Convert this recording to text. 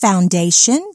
foundation